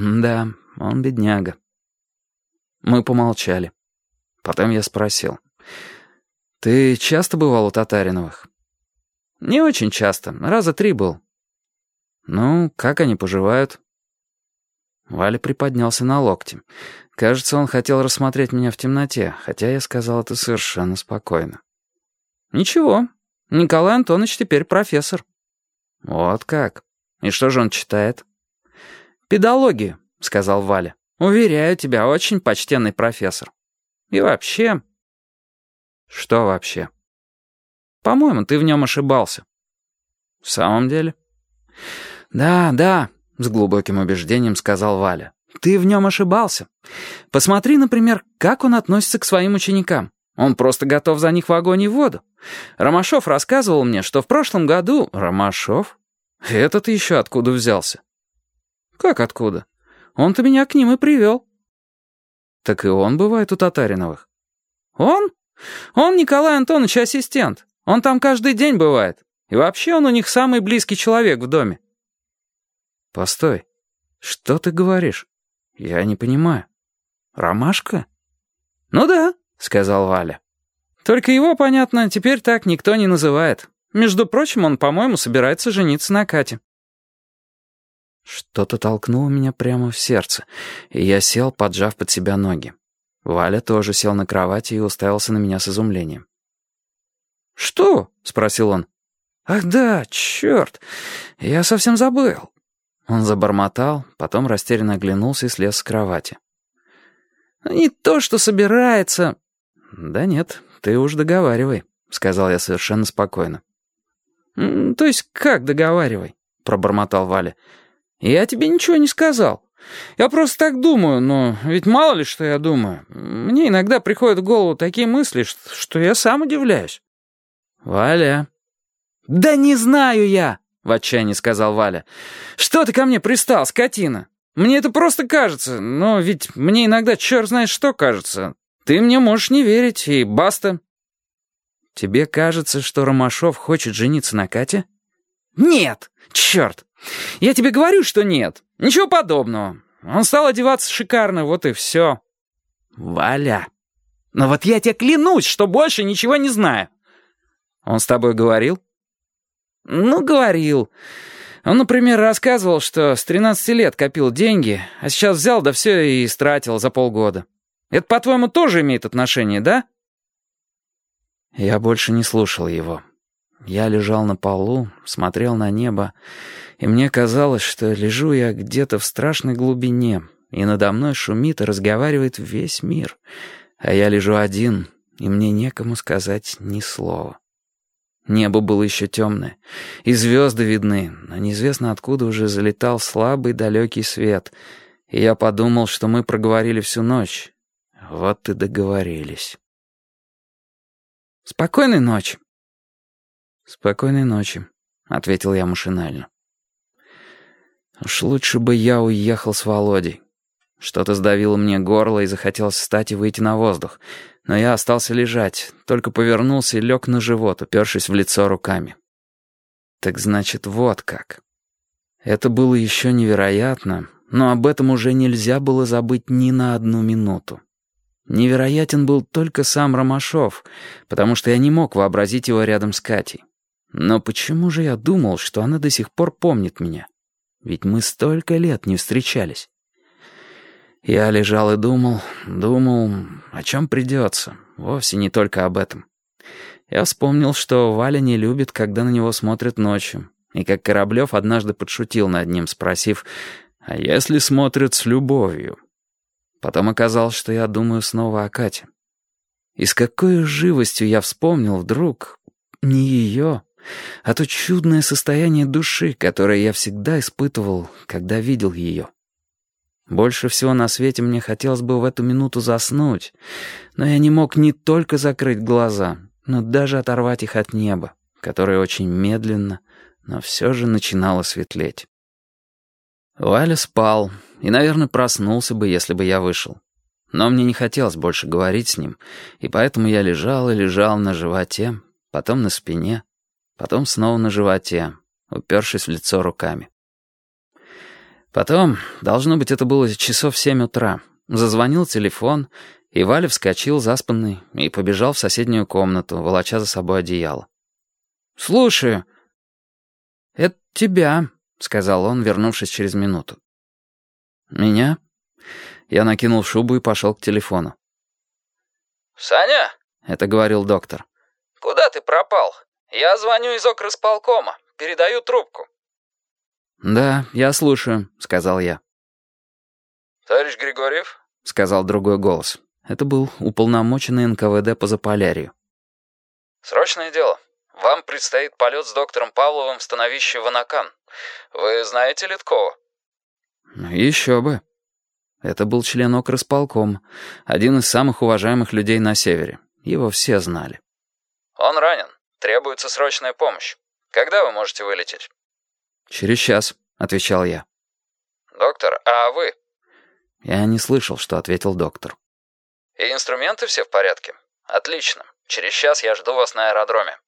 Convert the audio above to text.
Да, он бедняга. Мы помолчали. Потом я спросил. «Ты часто бывал у Татариновых?» «Не очень часто. Раза три был». «Ну, как они поживают?» Валя приподнялся на локте. Кажется, он хотел рассмотреть меня в темноте, хотя я сказал это совершенно спокойно. «Ничего. Николай Антонович теперь профессор». «Вот как? И что же он читает?» «Педологию», — сказал Валя. «Уверяю тебя, очень почтенный профессор. И вообще...» «Что вообще?» «По-моему, ты в нем ошибался». «В самом деле?» «Да, да», — с глубоким убеждением сказал Валя. «Ты в нем ошибался. Посмотри, например, как он относится к своим ученикам. Он просто готов за них в огонь и воду. Ромашов рассказывал мне, что в прошлом году... Ромашов? Этот еще откуда взялся? Как откуда? Он-то меня к ним и привел. Так и он бывает у Татариновых. Он? Он Николай Антонович ассистент. Он там каждый день бывает. И вообще он у них самый близкий человек в доме. Постой. Что ты говоришь? Я не понимаю. Ромашка? Ну да, сказал Валя. Только его, понятно, теперь так никто не называет. Между прочим, он, по-моему, собирается жениться на Кате. Что-то толкнуло меня прямо в сердце, и я сел, поджав под себя ноги. Валя тоже сел на кровати и уставился на меня с изумлением. «Что?» — спросил он. «Ах да, черт! Я совсем забыл». Он забормотал, потом растерянно оглянулся и слез с кровати. «Не то, что собирается...» «Да нет, ты уж договаривай», — сказал я совершенно спокойно. «То есть как договаривай?» — пробормотал Валя. «Я тебе ничего не сказал. Я просто так думаю, но ведь мало ли, что я думаю. Мне иногда приходят в голову такие мысли, что я сам удивляюсь». «Валя...» «Да не знаю я!» — в отчаянии сказал Валя. «Что ты ко мне пристал, скотина? Мне это просто кажется, но ведь мне иногда черт знает что кажется. Ты мне можешь не верить, и баста». «Тебе кажется, что Ромашов хочет жениться на Кате?» «Нет! Черт! Я тебе говорю, что нет. Ничего подобного. Он стал одеваться шикарно, вот и все». «Валя! Но вот я тебе клянусь, что больше ничего не знаю». «Он с тобой говорил?» «Ну, говорил. Он, например, рассказывал, что с 13 лет копил деньги, а сейчас взял да все и истратил за полгода. Это, по-твоему, тоже имеет отношение, да?» Я больше не слушал его. Я лежал на полу, смотрел на небо, и мне казалось, что лежу я где-то в страшной глубине, и надо мной шумит и разговаривает весь мир, а я лежу один, и мне некому сказать ни слова. Небо было еще темное, и звезды видны, но неизвестно откуда уже залетал слабый далекий свет, и я подумал, что мы проговорили всю ночь. Вот и договорились. «Спокойной ночи». «Спокойной ночи», — ответил я машинально. Уж лучше бы я уехал с Володей. Что-то сдавило мне горло и захотелось встать и выйти на воздух. Но я остался лежать, только повернулся и лег на живот, упершись в лицо руками. Так значит, вот как. Это было еще невероятно, но об этом уже нельзя было забыть ни на одну минуту. Невероятен был только сам Ромашов, потому что я не мог вообразить его рядом с Катей. Но почему же я думал, что она до сих пор помнит меня? Ведь мы столько лет не встречались. Я лежал и думал, думал, о чем придется, вовсе не только об этом. Я вспомнил, что Валя не любит, когда на него смотрят ночью, и как Кораблев однажды подшутил над ним, спросив, «А если смотрят с любовью?» Потом оказалось, что я думаю снова о Кате. И с какой живостью я вспомнил вдруг не ее, а то чудное состояние души, которое я всегда испытывал, когда видел ее. Больше всего на свете мне хотелось бы в эту минуту заснуть, но я не мог не только закрыть глаза, но даже оторвать их от неба, которое очень медленно, но все же начинало светлеть. Валя спал, и, наверное, проснулся бы, если бы я вышел. Но мне не хотелось больше говорить с ним, и поэтому я лежал и лежал на животе, потом на спине, потом снова на животе, упершись в лицо руками. Потом, должно быть, это было часов семь утра, зазвонил телефон, и Валя вскочил заспанный и побежал в соседнюю комнату, волоча за собой одеяло. «Слушаю». «Это тебя», — сказал он, вернувшись через минуту. «Меня?» Я накинул шубу и пошел к телефону. «Саня?» — это говорил доктор. «Куда ты пропал? Я звоню из окрысполкома. Передаю трубку». «Да, я слушаю», — сказал я. «Товарищ Григорьев?» — сказал другой голос. Это был уполномоченный НКВД по Заполярью. «Срочное дело. Вам предстоит полет с доктором Павловым в становище Ванакан. Вы знаете Литкова?» «Еще бы». Это был член окрысполком, один из самых уважаемых людей на севере. Его все знали. «Он ранен. Требуется срочная помощь. Когда вы можете вылететь?» «Через час», — отвечал я. «Доктор, а вы?» Я не слышал, что ответил доктор. «И инструменты все в порядке? Отлично. Через час я жду вас на аэродроме».